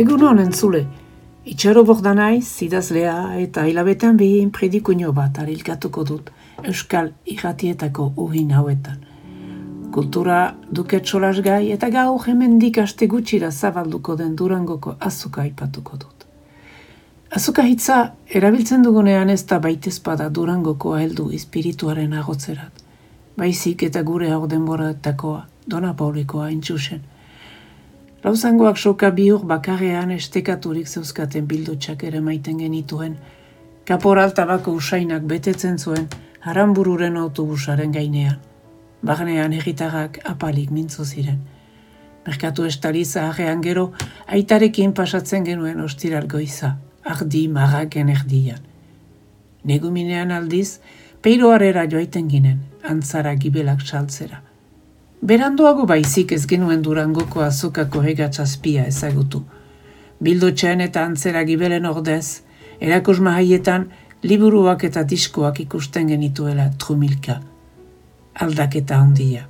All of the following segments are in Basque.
Egun honen zule, itxaro borda naiz, zidazlea eta hilabetean behin predikuño bat arilkatuko dut Euskal Iratietako uhin hauetan. Kultura duket gai eta gau hemendik aste gutxira zabalduko den durangoko azuka aipatuko dut. Azuka hitza erabiltzen dugunean ez da baitezpada durangoko heldu espirituaren agotzerat. Baizik eta gure hau denboratakoa, dona paulikoa intxusen. Lauzangoak soka bihur bakarrean estekaturik zeuzkaten bildutsak ere maiten genituen. Kaporal tabako usainak betetzen zuen haranbururen autobusaren gainean. Barnean egitarrak apalik mintzo ziren. Merkatu estaliza ahean gero, aitarekin pasatzen genuen ostiral goiza, ardi marraken erdian. Neguminean aldiz, peiroarera joaiten ginen, antzara gibelak saltzera. Beranduago baizik ez genuen durangoko azokako hegatxazpia ezagutu. Bildotxean eta antzera gibelen ordez, erakos mahaietan liburuak eta diskoak ikusten genituela trumilka. Aldaketa handia.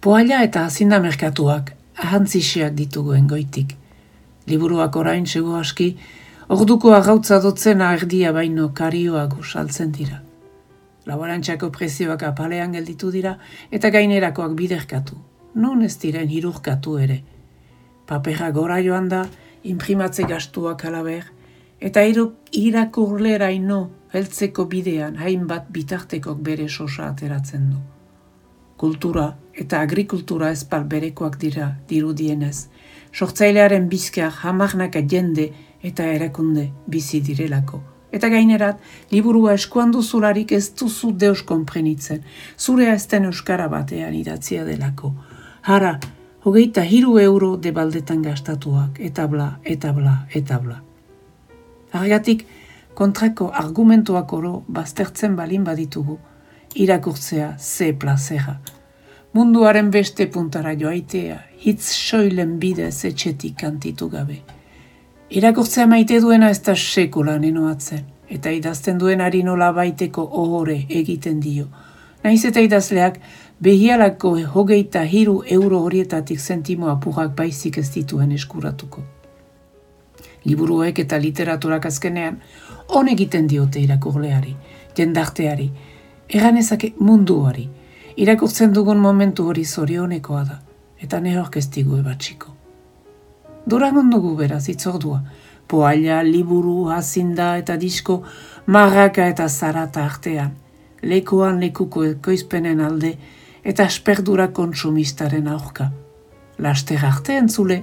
Poaila eta azinda merkatuak ahantzisiak dituguen goitik. Liburuak orain sego aski, orduko agautza dotzena erdia baino karioago saltzen dira. Laborantxako prezioak apalean gelditu dira eta gainerakoak biderkatu. Non ez diren hirurkatu ere. Papera gora joan da, imprimatze gastuak alaber, eta irakurlera ino heltzeko bidean hainbat bitartekok bere sosa ateratzen du. Kultura eta agrikultura ezpal berekoak dira dirudienez. Sortzailearen bizkar hamarnaka jende eta erakunde bizi direlako. Eta gainerat, liburua eskuan duzularik ez duzu deus konprenitzen, zure azten euskara batean idatzia delako. Hara, hogeita hiru euro debaldetan gastatuak, eta bla, eta bla, eta bla. Argatik, kontrako argumentuak oro baztertzen balin baditugu, irakurtzea ze plazera. Munduaren beste puntara joaitea, hitz soilen bidez etxetik kantitu gabe. Irakurtzea maite duena ez da sekula nenoatzen, eta idazten duen ari nola baiteko ohore egiten dio. Naiz eta idazleak behialako hogeita hiru euro horietatik zentimo apurrak baizik ez dituen eskuratuko. Liburuek eta literaturak azkenean hon egiten diote irakurleari, jendarteari, eganezake munduari, irakurtzen dugun momentu hori zorionekoa da, eta nehork ez digu ebatxiko. Durangon dugu beraz itzordua. Poaila, liburu, hazinda eta disko, marraka eta zarata artean. Lekuan lekuko ekoizpenen alde eta esperdura kontsumistaren aurka. Laster artean zule.